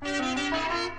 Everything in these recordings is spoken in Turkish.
Música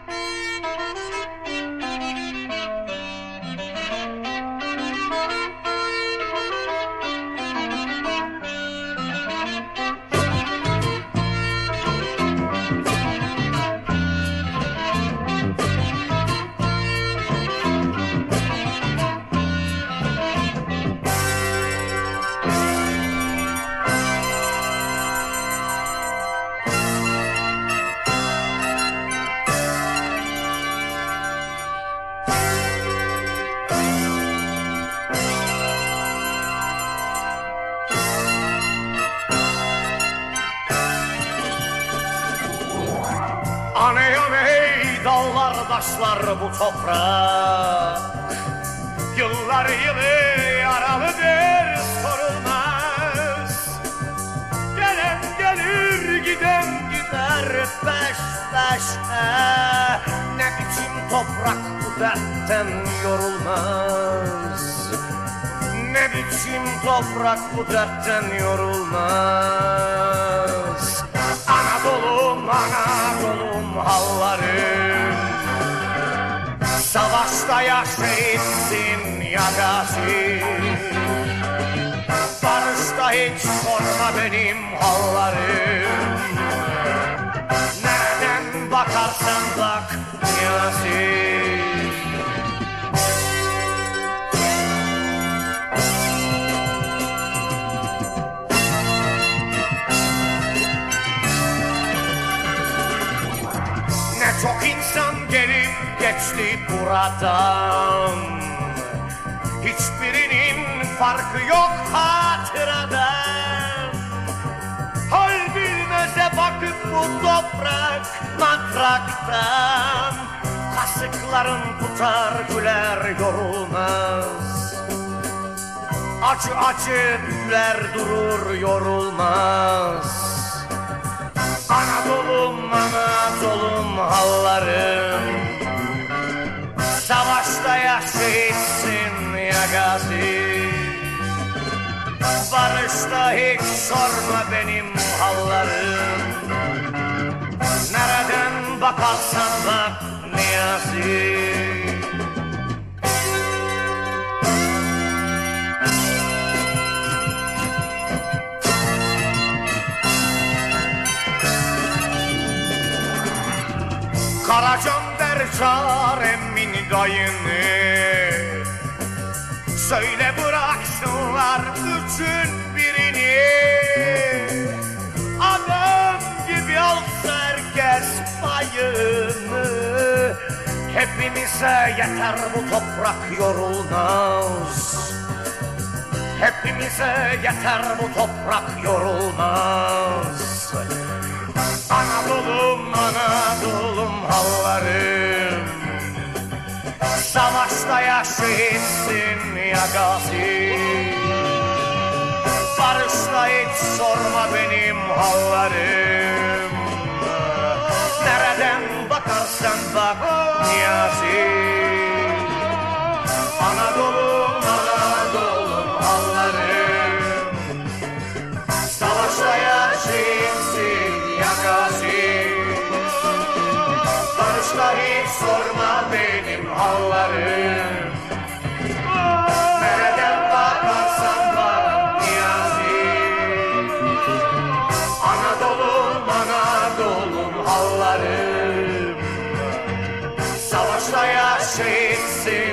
taşlar bu toprak. Yıllar yılı yaralıdır sorulmaz. Gelen gelir giden gider peş peşe Ne biçim toprak bu dertten yorulmaz? Ne biçim toprak bu dertten yorulmaz ya şehitsin ya gazi Barışta hiç sorma benim hallarım. Nereden bakarsan bak Niyazi Ne çok insan gelip geçti buradan. Hiçbirinin farkı yok hatıradan Hal bilmeze bakıp bu toprak matraktan. Kasıkların tutar güler yorulmaz. Acı acı güler durur yorulmaz. Anadolu'm Anadolu'm hallarım Hiç sorma benim hallarım. Nereden bakarsan bak Niyazi Karacan der çağır emmin dayını Söyle bıraksınlar üçün birini. Adam gibi alsa herkes payını. Hepimize yeter bu toprak yorulmaz. Hepimize yeter bu toprak yorulmaz Savaşta ya gazi Barışta hiç sorma benim hallarım Barışta hiç sorma benim hallarım. Nereden bakarsan bak Niyazi. Anadolu'm Anadolu'm hallarım. Savaşta ya şehitsin